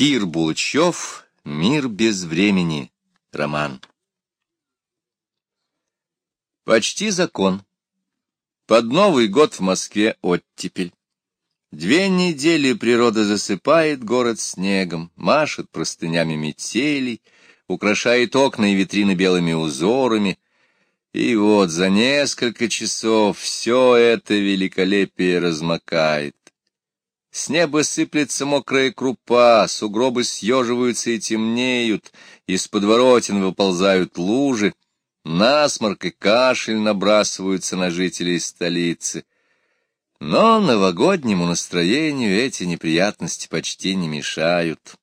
Кир Булычев «Мир без времени». Роман. Почти закон. Под Новый год в Москве оттепель. Две недели природа засыпает город снегом, машет простынями метелей, украшает окна и витрины белыми узорами. И вот за несколько часов все это великолепие размокает. С неба сыплется мокрая крупа, сугробы съеживаются и темнеют, из подворотен выползают лужи, насморк и кашель набрасываются на жителей столицы. Но новогоднему настроению эти неприятности почти не мешают.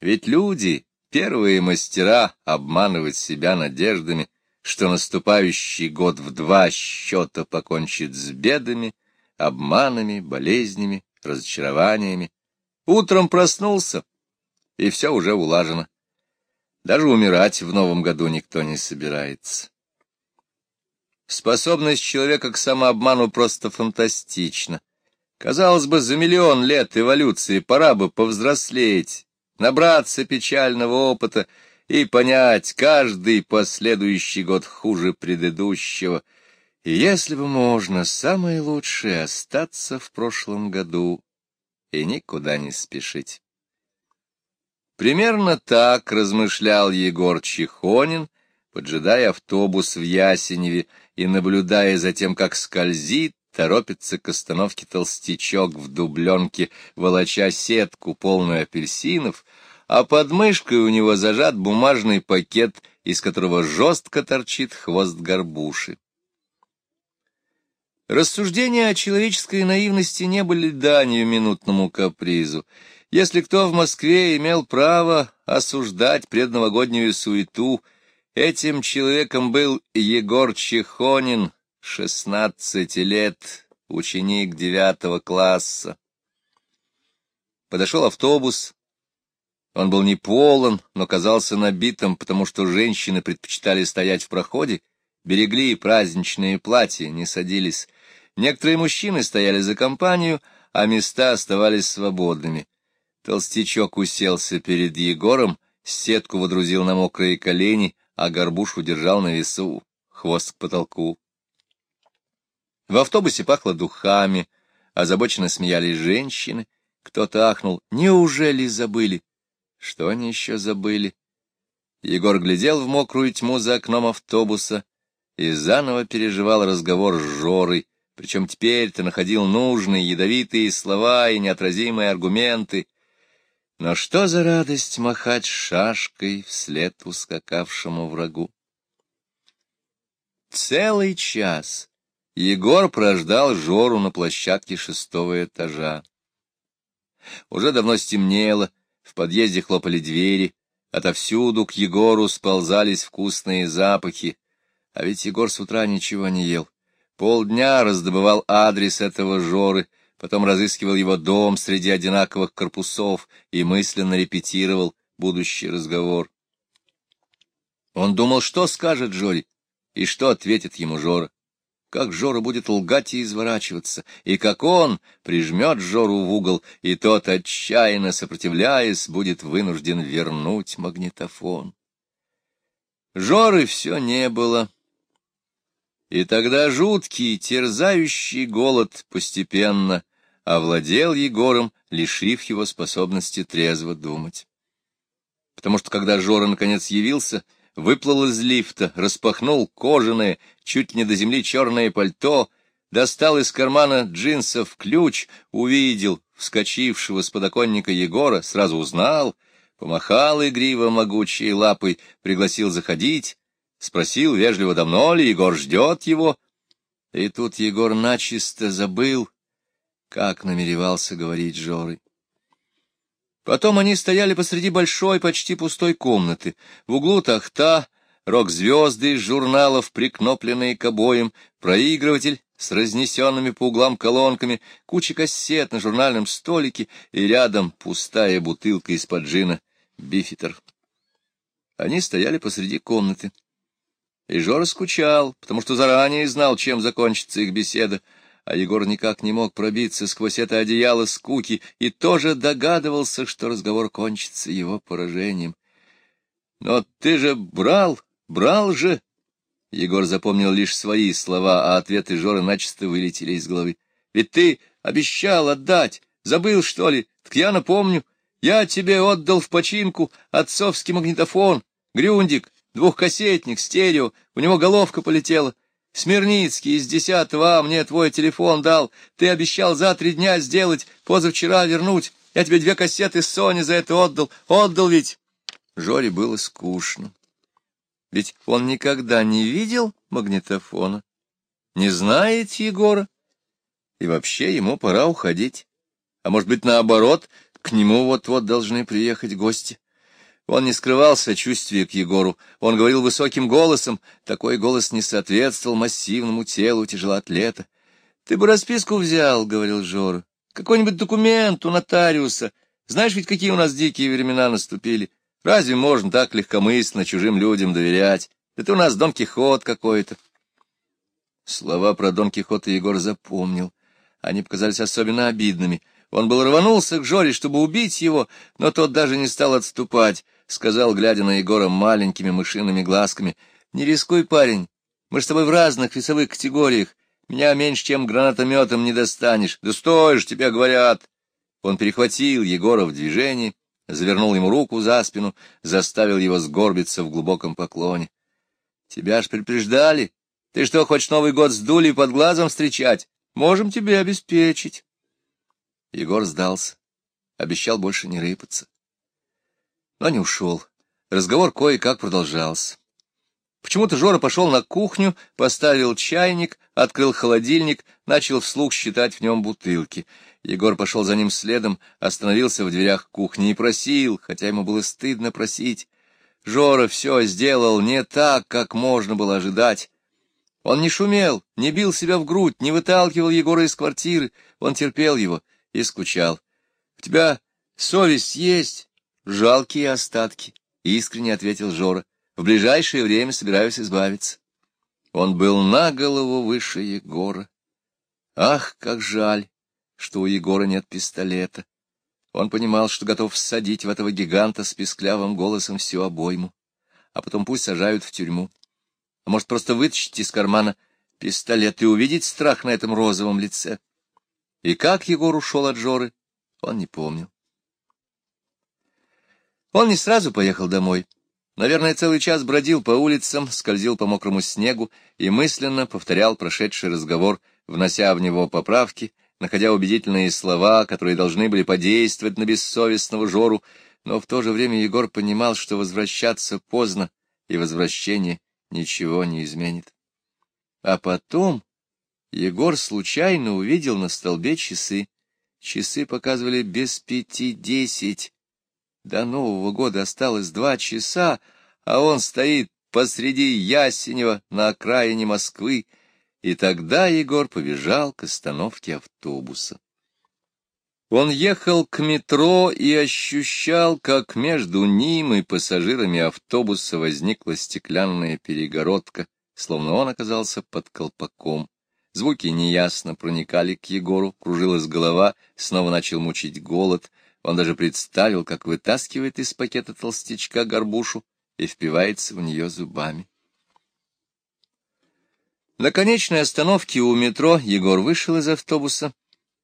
Ведь люди — первые мастера обманывать себя надеждами, что наступающий год в два счета покончит с бедами, обманами, болезнями, разочарованиями. Утром проснулся, и все уже улажено. Даже умирать в новом году никто не собирается. Способность человека к самообману просто фантастична. Казалось бы, за миллион лет эволюции пора бы повзрослеть, набраться печального опыта и понять, каждый последующий год хуже предыдущего — и если бы можно, самое лучшее — остаться в прошлом году и никуда не спешить. Примерно так размышлял Егор Чехонин, поджидая автобус в Ясеневе и наблюдая за тем, как скользит, торопится к остановке толстячок в дубленке, волоча сетку, полную апельсинов, а под мышкой у него зажат бумажный пакет, из которого жестко торчит хвост горбуши. Рассуждения о человеческой наивности не были данью минутному капризу. Если кто в Москве имел право осуждать предновогоднюю суету, этим человеком был Егор Чехонин, шестнадцати лет, ученик девятого класса. Подошел автобус. Он был не полон, но казался набитым, потому что женщины предпочитали стоять в проходе, берегли праздничные платья, не садились. Некоторые мужчины стояли за компанию, а места оставались свободными. Толстячок уселся перед Егором, сетку водрузил на мокрые колени, а горбушу держал на весу, хвост к потолку. В автобусе пахло духами, озабоченно смеялись женщины. Кто-то ахнул. Неужели забыли? Что они еще забыли? Егор глядел в мокрую тьму за окном автобуса и заново переживал разговор с Жорой, причем теперь ты находил нужные ядовитые слова и неотразимые аргументы. Но что за радость махать шашкой вслед ускакавшему врагу? Целый час Егор прождал Жору на площадке шестого этажа. Уже давно стемнело, в подъезде хлопали двери, отовсюду к Егору сползались вкусные запахи, а ведь Егор с утра ничего не ел. Полдня раздобывал адрес этого Жоры, потом разыскивал его дом среди одинаковых корпусов и мысленно репетировал будущий разговор. Он думал, что скажет Жоре, и что ответит ему Жора. Как Жора будет лгать и изворачиваться, и как он прижмет Жору в угол, и тот, отчаянно сопротивляясь, будет вынужден вернуть магнитофон. Жоры все не было. И тогда жуткий, терзающий голод постепенно овладел Егором, лишив его способности трезво думать. Потому что когда Жора наконец явился, выплыл из лифта, распахнул кожаное, чуть не до земли черное пальто, достал из кармана джинсов ключ, увидел вскочившего с подоконника Егора, сразу узнал, помахал игриво могучей лапой, пригласил заходить, Спросил вежливо, давно ли Егор ждет его. И тут Егор начисто забыл, как намеревался говорить Жоры. Потом они стояли посреди большой, почти пустой комнаты. В углу тахта, рок-звезды из журналов, прикнопленные к обоям, проигрыватель с разнесенными по углам колонками, куча кассет на журнальном столике и рядом пустая бутылка из-под джина «Бифитер». Они стояли посреди комнаты. И Жора скучал, потому что заранее знал, чем закончится их беседа. а Егор никак не мог пробиться сквозь это одеяло скуки и тоже догадывался, что разговор кончится его поражением. — Но ты же брал, брал же! Егор запомнил лишь свои слова, а ответы Жоры начисто вылетели из головы. — Ведь ты обещал отдать, забыл, что ли? Так я напомню. Я тебе отдал в починку отцовский магнитофон, грюндик, двухкассетник, стерео, у него головка полетела. Смирницкий из десятого А мне твой телефон дал. Ты обещал за три дня сделать, позавчера вернуть. Я тебе две кассеты Сони за это отдал. Отдал ведь. Жоре было скучно. Ведь он никогда не видел магнитофона, не знает Егора. И вообще ему пора уходить. А может быть, наоборот, к нему вот-вот должны приехать гости. Он не скрывал сочувствия к Егору, он говорил высоким голосом, такой голос не соответствовал массивному телу тяжелоатлета. — Ты бы расписку взял, — говорил Жора, — какой-нибудь документ у нотариуса. Знаешь ведь, какие у нас дикие времена наступили? Разве можно так легкомысленно чужим людям доверять? Это у нас Дон Кихот какой-то. Слова про Дон Кихота Егор запомнил. Они показались особенно обидными. Он был рванулся к Жоре, чтобы убить его, но тот даже не стал отступать. — сказал, глядя на Егора маленькими мышиными глазками. — Не рискуй, парень. Мы с тобой в разных весовых категориях. Меня меньше, чем гранатометом не достанешь. Да стой же, тебя говорят. Он перехватил Егора в движении, завернул ему руку за спину, заставил его сгорбиться в глубоком поклоне. — Тебя ж предупреждали. Ты что, хочешь Новый год с дулей под глазом встречать? Можем тебе обеспечить. Егор сдался, обещал больше не рыпаться но не ушел. Разговор кое-как продолжался. Почему-то Жора пошел на кухню, поставил чайник, открыл холодильник, начал вслух считать в нем бутылки. Егор пошел за ним следом, остановился в дверях кухни и просил, хотя ему было стыдно просить. Жора все сделал не так, как можно было ожидать. Он не шумел, не бил себя в грудь, не выталкивал Егора из квартиры. Он терпел его и скучал. — У тебя совесть есть? Жалкие остатки, — искренне ответил Жора. В ближайшее время собираюсь избавиться. Он был на голову выше Егора. Ах, как жаль, что у Егора нет пистолета. Он понимал, что готов всадить в этого гиганта с писклявым голосом всю обойму, а потом пусть сажают в тюрьму. А может, просто вытащить из кармана пистолет и увидеть страх на этом розовом лице. И как Егор ушел от Жоры, он не помнил. Он не сразу поехал домой. Наверное, целый час бродил по улицам, скользил по мокрому снегу и мысленно повторял прошедший разговор, внося в него поправки, находя убедительные слова, которые должны были подействовать на бессовестного Жору, но в то же время Егор понимал, что возвращаться поздно, и возвращение ничего не изменит. А потом Егор случайно увидел на столбе часы. Часы показывали без пяти десять, до Нового года осталось два часа, а он стоит посреди Ясенева на окраине Москвы, и тогда Егор побежал к остановке автобуса. Он ехал к метро и ощущал, как между ним и пассажирами автобуса возникла стеклянная перегородка, словно он оказался под колпаком. Звуки неясно проникали к Егору, кружилась голова, снова начал мучить голод — он даже представил, как вытаскивает из пакета толстячка горбушу и впивается в нее зубами. На конечной остановке у метро Егор вышел из автобуса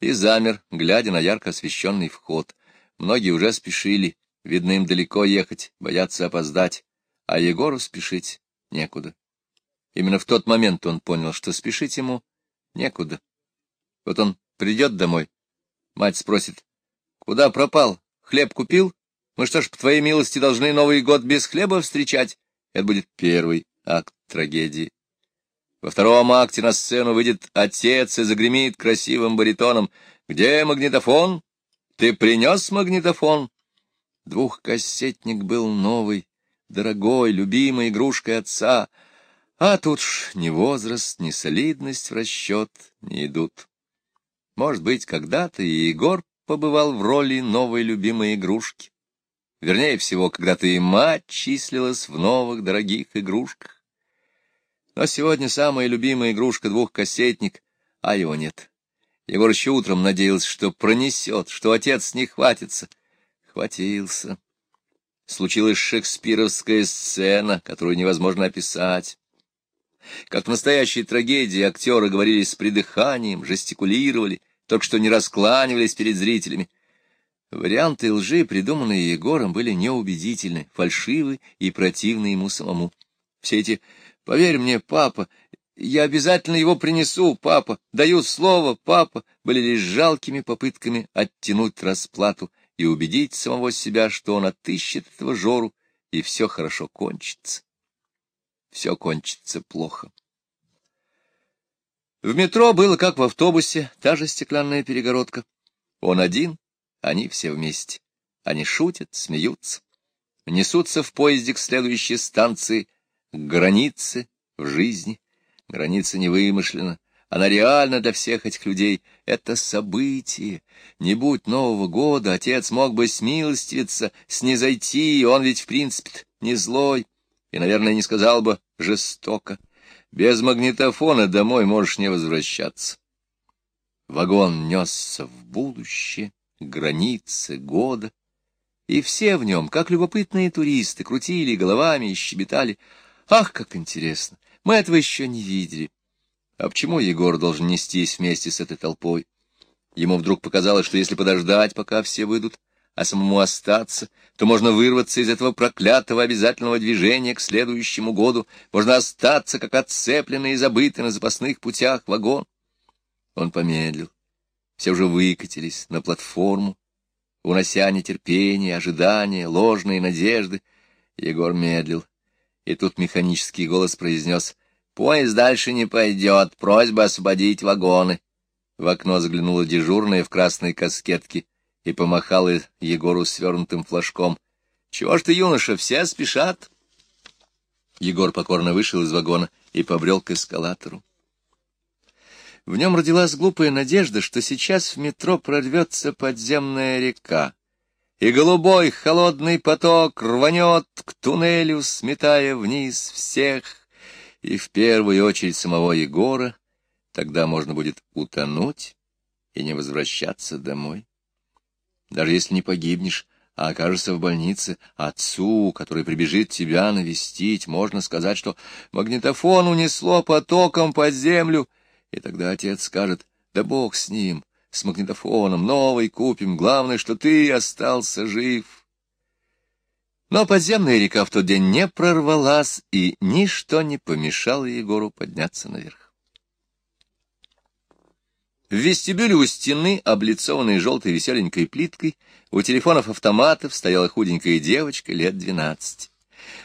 и замер, глядя на ярко освещенный вход. Многие уже спешили, видно им далеко ехать, боятся опоздать, а Егору спешить некуда. Именно в тот момент он понял, что спешить ему некуда. Вот он придет домой, мать спросит, Куда пропал? Хлеб купил? Мы что ж, по твоей милости, должны Новый год без хлеба встречать? Это будет первый акт трагедии. Во втором акте на сцену выйдет отец и загремит красивым баритоном. «Где магнитофон? Ты принес магнитофон?» Двухкассетник был новый, дорогой, любимой игрушкой отца, а тут ж ни возраст, ни солидность в расчет не идут. Может быть, когда-то и Егор побывал в роли новой любимой игрушки. Вернее всего, когда-то и мать числилась в новых дорогих игрушках. Но сегодня самая любимая игрушка — двухкассетник, а его нет. Егор еще утром надеялся, что пронесет, что отец не хватится. Хватился. Случилась шекспировская сцена, которую невозможно описать. Как в настоящей трагедии актеры говорили с придыханием, жестикулировали, только что не раскланивались перед зрителями. Варианты лжи, придуманные Егором, были неубедительны, фальшивы и противны ему самому. Все эти «поверь мне, папа», «я обязательно его принесу, папа», «даю слово, папа» были лишь жалкими попытками оттянуть расплату и убедить самого себя, что он отыщет этого Жору, и все хорошо кончится. Все кончится плохо. В метро было, как в автобусе, та же стеклянная перегородка. Он один, они все вместе. Они шутят, смеются, несутся в поезде к следующей станции, к границе в жизни. Граница не вымышлена, она реальна для всех этих людей. Это событие. Не будь Нового года, отец мог бы смилостивиться, снизойти, он ведь, в принципе, не злой, и, наверное, не сказал бы жестоко. Без магнитофона домой можешь не возвращаться. Вагон несся в будущее, границы года, и все в нем, как любопытные туристы, крутили головами и щебетали. Ах, как интересно! Мы этого еще не видели. А почему Егор должен нестись вместе с этой толпой? Ему вдруг показалось, что если подождать, пока все выйдут, а самому остаться, то можно вырваться из этого проклятого обязательного движения к следующему году, можно остаться, как отцепленный и забытый на запасных путях вагон. Он помедлил. Все уже выкатились на платформу, унося нетерпение, ожидания, ложные надежды. Егор медлил, и тут механический голос произнес «Поезд дальше не пойдет, просьба освободить вагоны». В окно заглянула дежурная в красной каскетке — и помахала Егору свернутым флажком. — Чего ж ты, юноша, все спешат? Егор покорно вышел из вагона и побрел к эскалатору. В нем родилась глупая надежда, что сейчас в метро прорвется подземная река, и голубой холодный поток рванет к туннелю, сметая вниз всех, и в первую очередь самого Егора, тогда можно будет утонуть и не возвращаться домой. Даже если не погибнешь, а окажешься в больнице, отцу, который прибежит тебя навестить, можно сказать, что магнитофон унесло потоком под землю, и тогда отец скажет, да бог с ним, с магнитофоном, новый купим, главное, что ты остался жив. Но подземная река в тот день не прорвалась, и ничто не помешало Егору подняться наверх. В вестибюле у стены, облицованной желтой веселенькой плиткой, у телефонов-автоматов стояла худенькая девочка лет двенадцати.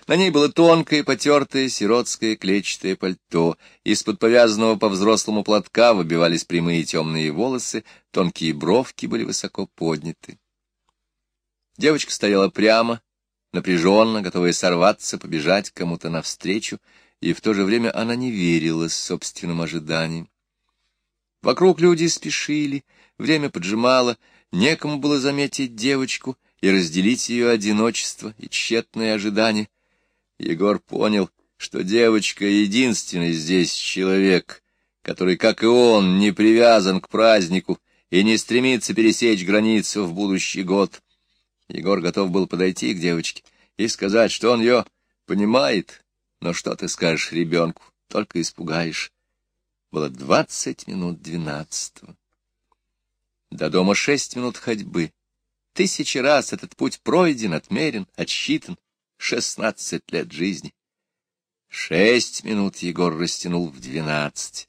На ней было тонкое, потертое, сиротское клетчатое пальто. Из-под повязанного по-взрослому платка выбивались прямые темные волосы, тонкие бровки были высоко подняты. Девочка стояла прямо, напряженно, готовая сорваться, побежать кому-то навстречу, и в то же время она не верила собственным ожиданиям. Вокруг люди спешили, время поджимало, некому было заметить девочку и разделить ее одиночество и тщетное ожидание. Егор понял, что девочка — единственный здесь человек, который, как и он, не привязан к празднику и не стремится пересечь границу в будущий год. Егор готов был подойти к девочке и сказать, что он ее понимает, но что ты скажешь ребенку, только испугаешь. Было двадцать минут двенадцатого. До дома шесть минут ходьбы. Тысячи раз этот путь пройден, отмерен, отсчитан. Шестнадцать лет жизни. Шесть минут Егор растянул в двенадцать.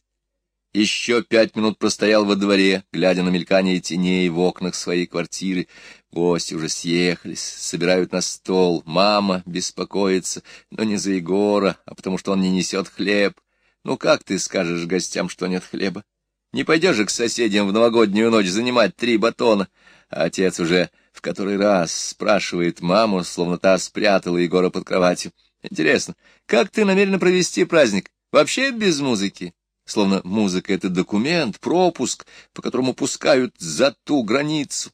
Еще пять минут простоял во дворе, глядя на мелькание теней в окнах своей квартиры. Гости уже съехались, собирают на стол. Мама беспокоится, но не за Егора, а потому что он не несет хлеб. Ну как ты скажешь гостям, что нет хлеба? Не пойдешь же к соседям в новогоднюю ночь занимать три батона. А отец уже в который раз спрашивает маму, словно та спрятала Егора под кроватью. Интересно, как ты намерена провести праздник? Вообще без музыки? Словно музыка — это документ, пропуск, по которому пускают за ту границу.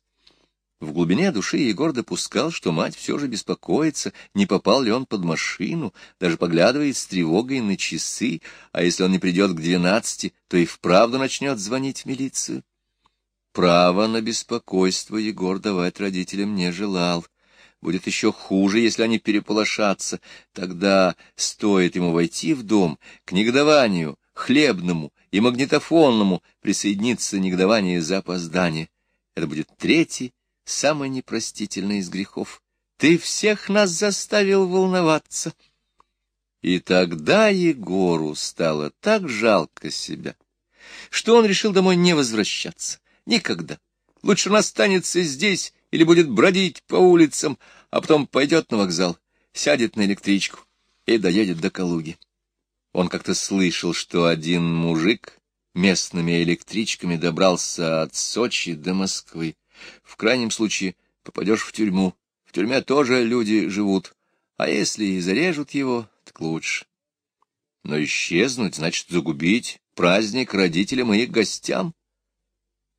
В глубине души Егор допускал, что мать все же беспокоится, не попал ли он под машину, даже поглядывает с тревогой на часы, а если он не придет к двенадцати, то и вправду начнет звонить в милицию. Право на беспокойство Егор давать родителям не желал. Будет еще хуже, если они переполошатся. Тогда стоит ему войти в дом, к негодованию, хлебному и магнитофонному присоединиться негодование за опоздание. Это будет третий самый непростительный из грехов. Ты всех нас заставил волноваться. И тогда Егору стало так жалко себя, что он решил домой не возвращаться. Никогда. Лучше он останется здесь или будет бродить по улицам, а потом пойдет на вокзал, сядет на электричку и доедет до Калуги. Он как-то слышал, что один мужик местными электричками добрался от Сочи до Москвы. В крайнем случае попадешь в тюрьму. В тюрьме тоже люди живут. А если и зарежут его, так лучше. Но исчезнуть значит загубить праздник родителям и их гостям.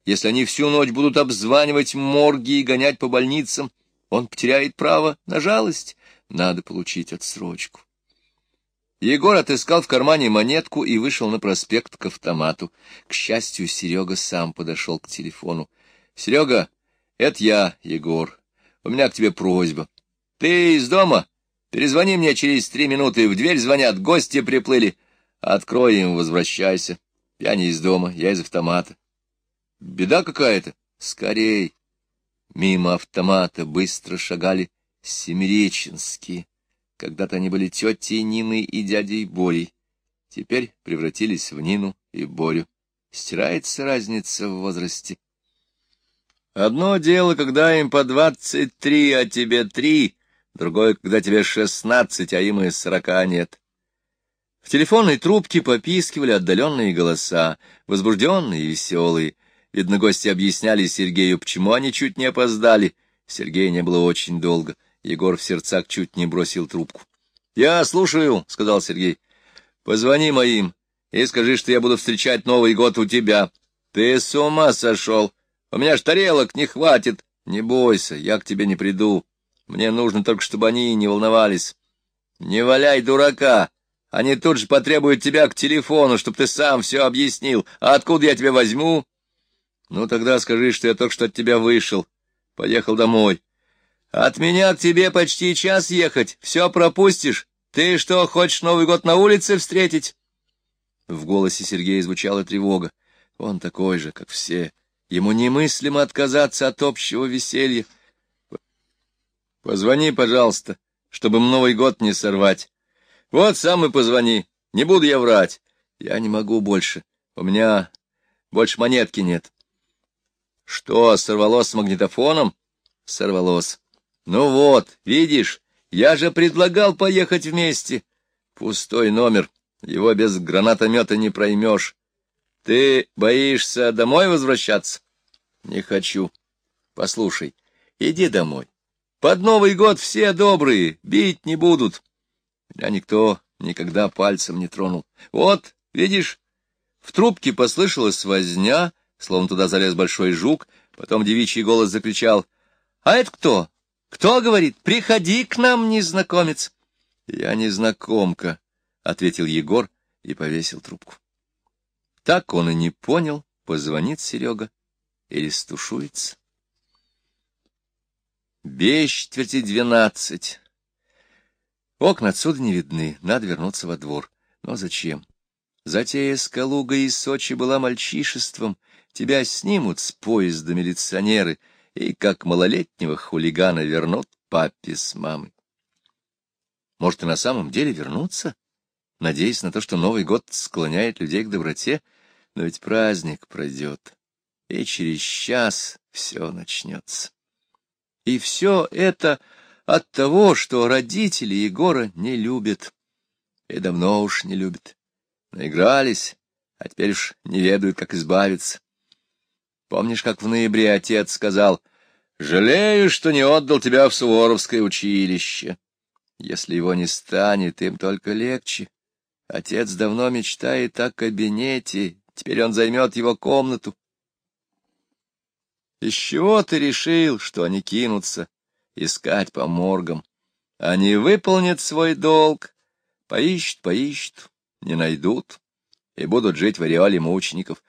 Если они всю ночь будут обзванивать морги и гонять по больницам, он потеряет право на жалость. Надо получить отсрочку. Егор отыскал в кармане монетку и вышел на проспект к автомату. К счастью, Серега сам подошел к телефону. — Серега, это я, Егор. У меня к тебе просьба. Ты из дома? Перезвони мне через три минуты. В дверь звонят, гости приплыли. Открой им, возвращайся. Я не из дома, я из автомата. Беда какая-то. Скорей. Мимо автомата быстро шагали семиреченские. Когда-то они были тетей Нины и дядей Борей. Теперь превратились в Нину и Борю. Стирается разница в возрасте. Одно дело, когда им по двадцать три, а тебе три, другое, когда тебе шестнадцать, а им и сорока нет. В телефонной трубке попискивали отдаленные голоса, возбужденные и веселые. Видно, гости объясняли Сергею, почему они чуть не опоздали. Сергея не было очень долго. Егор в сердцах чуть не бросил трубку. — Я слушаю, — сказал Сергей. — Позвони моим и скажи, что я буду встречать Новый год у тебя. Ты с ума сошел. У меня ж тарелок не хватит. Не бойся, я к тебе не приду. Мне нужно только, чтобы они не волновались. Не валяй дурака. Они тут же потребуют тебя к телефону, чтобы ты сам все объяснил. А откуда я тебя возьму? Ну, тогда скажи, что я только что от тебя вышел. Поехал домой. От меня к тебе почти час ехать. Все пропустишь. Ты что, хочешь Новый год на улице встретить? В голосе Сергея звучала тревога. Он такой же, как все. Ему немыслимо отказаться от общего веселья. Позвони, пожалуйста, чтобы Новый год не сорвать. Вот сам и позвони. Не буду я врать. Я не могу больше. У меня больше монетки нет. Что, сорвалось с магнитофоном? Сорвалось. Ну вот, видишь, я же предлагал поехать вместе. Пустой номер. Его без гранатомета не проймешь. Ты боишься домой возвращаться? Не хочу. Послушай, иди домой. Под Новый год все добрые, бить не будут. Меня никто никогда пальцем не тронул. Вот, видишь, в трубке послышалась возня, словно туда залез большой жук, потом девичий голос закричал. — А это кто? Кто говорит? Приходи к нам, незнакомец. — Я незнакомка, — ответил Егор и повесил трубку. Так он и не понял, позвонит Серега или стушуется. Без четверти двенадцать. Окна отсюда не видны, надо вернуться во двор. Но зачем? Затея с Калугой из Сочи была мальчишеством. Тебя снимут с поезда милиционеры и, как малолетнего хулигана, вернут папе с мамой. Может, и на самом деле вернуться? надеясь на то, что Новый год склоняет людей к доброте, но ведь праздник пройдет, и через час все начнется. И все это от того, что родители Егора не любят, и давно уж не любят. Наигрались, а теперь уж не ведают, как избавиться. Помнишь, как в ноябре отец сказал, «Жалею, что не отдал тебя в Суворовское училище. Если его не станет, им только легче». Отец давно мечтает о кабинете, теперь он займет его комнату. Из чего ты решил, что они кинутся искать по моргам? Они выполнят свой долг, поищут, поищут, не найдут и будут жить в ореоле мучеников.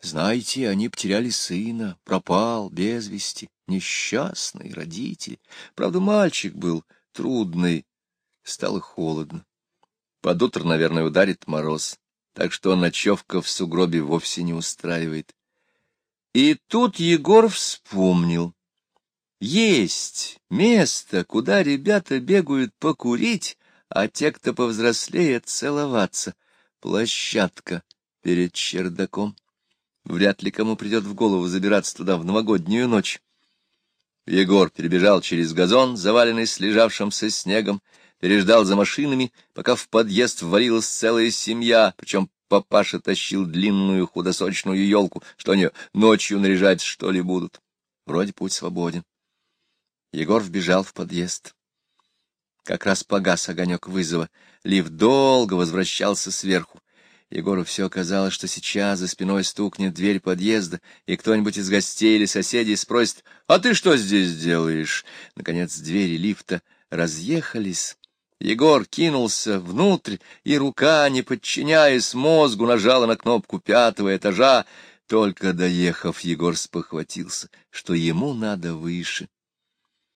Знаете, они потеряли сына, пропал без вести, несчастный родитель. Правда, мальчик был трудный, стало холодно. Под утро, наверное, ударит мороз, так что ночевка в сугробе вовсе не устраивает. И тут Егор вспомнил. Есть место, куда ребята бегают покурить, а те, кто повзрослее, целоваться. Площадка перед чердаком. Вряд ли кому придет в голову забираться туда в новогоднюю ночь. Егор перебежал через газон, заваленный слежавшимся снегом, переждал за машинами, пока в подъезд ввалилась целая семья, причем папаша тащил длинную худосочную елку, что они ночью наряжать, что ли, будут. Вроде путь свободен. Егор вбежал в подъезд. Как раз погас огонек вызова. Лифт долго возвращался сверху. Егору все казалось, что сейчас за спиной стукнет дверь подъезда, и кто-нибудь из гостей или соседей спросит, «А ты что здесь делаешь?» Наконец двери лифта разъехались. Егор кинулся внутрь, и рука, не подчиняясь мозгу, нажала на кнопку пятого этажа. Только доехав, Егор спохватился, что ему надо выше.